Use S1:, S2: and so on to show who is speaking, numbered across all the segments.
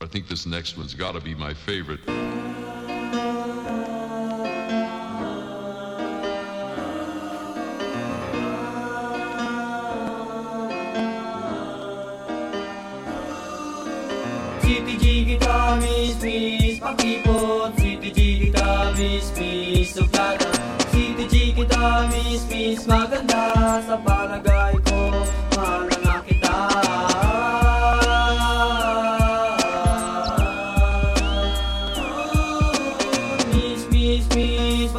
S1: I think this next one's got to be my favorite.
S2: CTG kita miss miss pakipot CTG kita miss miss suplada CTG kita miss miss maganda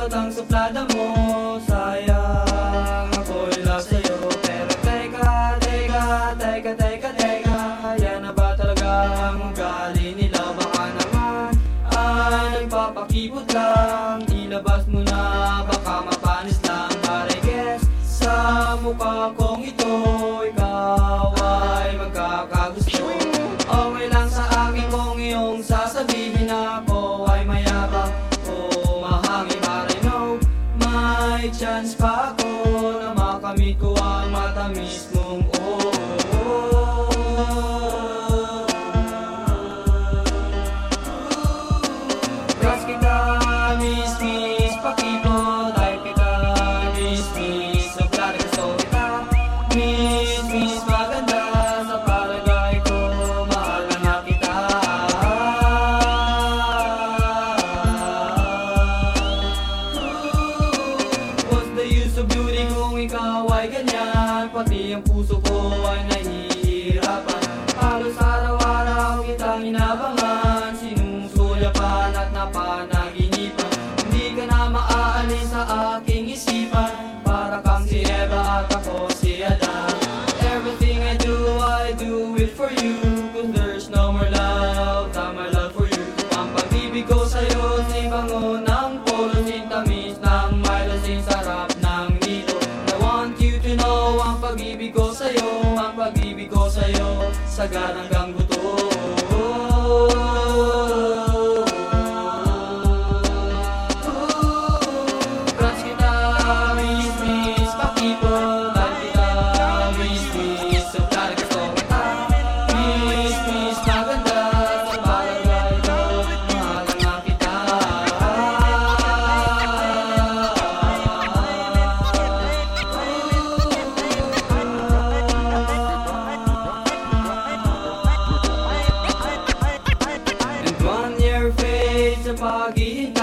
S2: miss batang suplada mo. Sayang ako'y love sa'yo. Pero teka teka teka teka teka. Yan na ba talaga ang ugali nila? Baka naman ay nagpapakipot lang. Ilabas mo na baka mapanis lang. I guess sa mukha kong chance pa ako na makamit ko ang matamis mong oh Crush kita, miss, miss, pakipot Type kita, miss, miss, so klaro gusto kita. Miss, miss, maganda ganyan Pati ang puso ko ay nahihirapan. Halos araw-araw kitang inabangan Sinusulyapan at napanaginipan. Hindi ka na maaalis sa aking isipan Para kang si Eva at ako si Adan. Everything I do, I do it for you Cause there's no more love than my love for you. Ang pag-ibig ko sa'yo, si bango ng polo Sintamis ng Milo, sin sarap sa'yo, sagad paginya